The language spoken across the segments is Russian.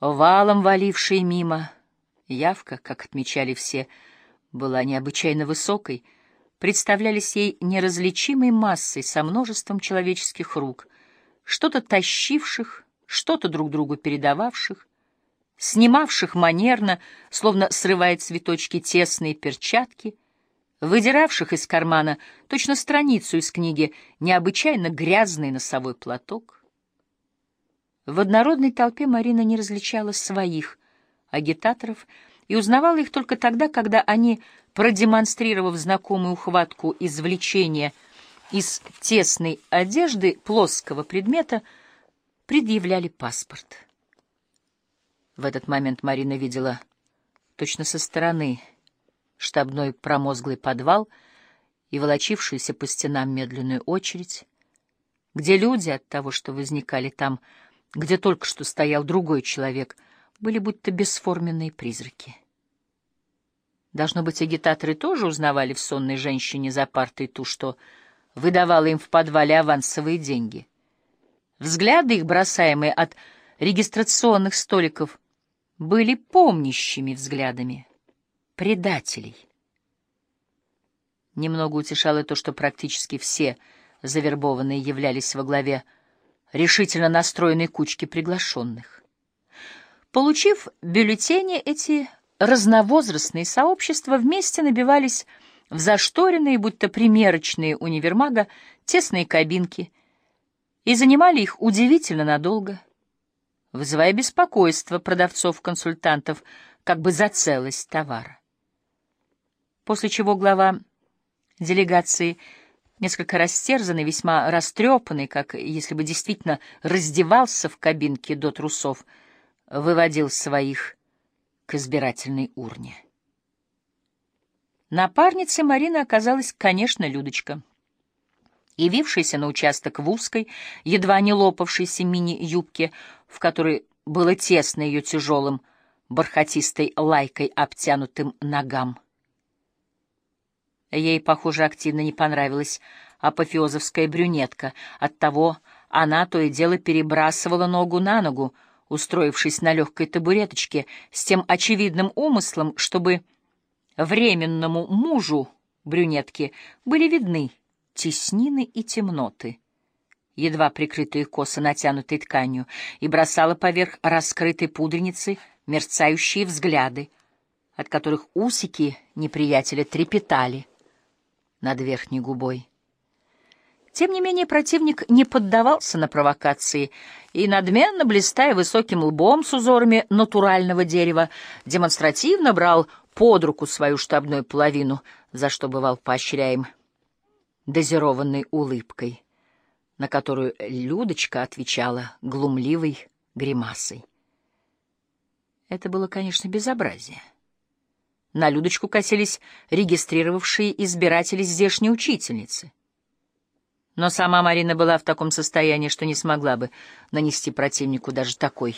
валом валившие мимо. Явка, как отмечали все, была необычайно высокой, представлялись ей неразличимой массой со множеством человеческих рук, что-то тащивших, что-то друг другу передававших, снимавших манерно, словно срывая цветочки тесные перчатки, выдиравших из кармана точно страницу из книги необычайно грязный носовой платок. В однородной толпе Марина не различала своих агитаторов и узнавала их только тогда, когда они, продемонстрировав знакомую ухватку извлечения из тесной одежды плоского предмета, предъявляли паспорт. В этот момент Марина видела точно со стороны штабной промозглый подвал и волочившуюся по стенам медленную очередь, где люди от того, что возникали там, где только что стоял другой человек, были будто бесформенные призраки. Должно быть, агитаторы тоже узнавали в сонной женщине за партой ту, что выдавала им в подвале авансовые деньги. Взгляды их, бросаемые от регистрационных столиков, были помнящими взглядами предателей. Немного утешало то, что практически все завербованные являлись во главе решительно настроенной кучки приглашенных. Получив бюллетени, эти разновозрастные сообщества вместе набивались в зашторенные, будто примерочные универмага, тесные кабинки и занимали их удивительно надолго, вызывая беспокойство продавцов-консультантов как бы за целость товара. После чего глава делегации, несколько растерзанный, весьма растрепанный, как если бы действительно раздевался в кабинке до трусов, выводил своих к избирательной урне. Напарницей Марины оказалась, конечно, Людочка — явившаяся на участок в узкой, едва не лопавшейся мини-юбке, в которой было тесно ее тяжелым, бархатистой лайкой обтянутым ногам. Ей, похоже, активно не понравилась апофеозовская брюнетка. Оттого она то и дело перебрасывала ногу на ногу, устроившись на легкой табуреточке, с тем очевидным умыслом, чтобы временному мужу брюнетки были видны теснины и темноты, едва прикрытые косо натянутой тканью, и бросала поверх раскрытой пудреницы мерцающие взгляды, от которых усики неприятеля трепетали над верхней губой. Тем не менее противник не поддавался на провокации и, надменно блистая высоким лбом с узорами натурального дерева, демонстративно брал под руку свою штабную половину, за что бывал поощряем дозированной улыбкой, на которую Людочка отвечала глумливой гримасой. Это было, конечно, безобразие. На Людочку косились регистрировавшие избиратели здешней учительницы. Но сама Марина была в таком состоянии, что не смогла бы нанести противнику даже такой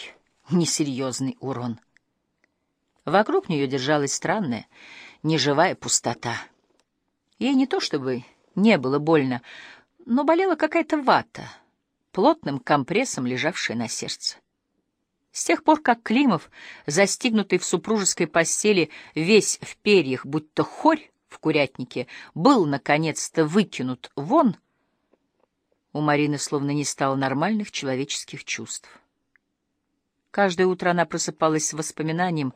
несерьезный урон. Вокруг нее держалась странная, неживая пустота. Ей не то чтобы не было больно, но болела какая-то вата, плотным компрессом лежавшая на сердце. С тех пор, как Климов, застигнутый в супружеской постели, весь в перьях, будто хорь в курятнике, был, наконец-то, выкинут вон, у Марины словно не стало нормальных человеческих чувств. Каждое утро она просыпалась с воспоминанием,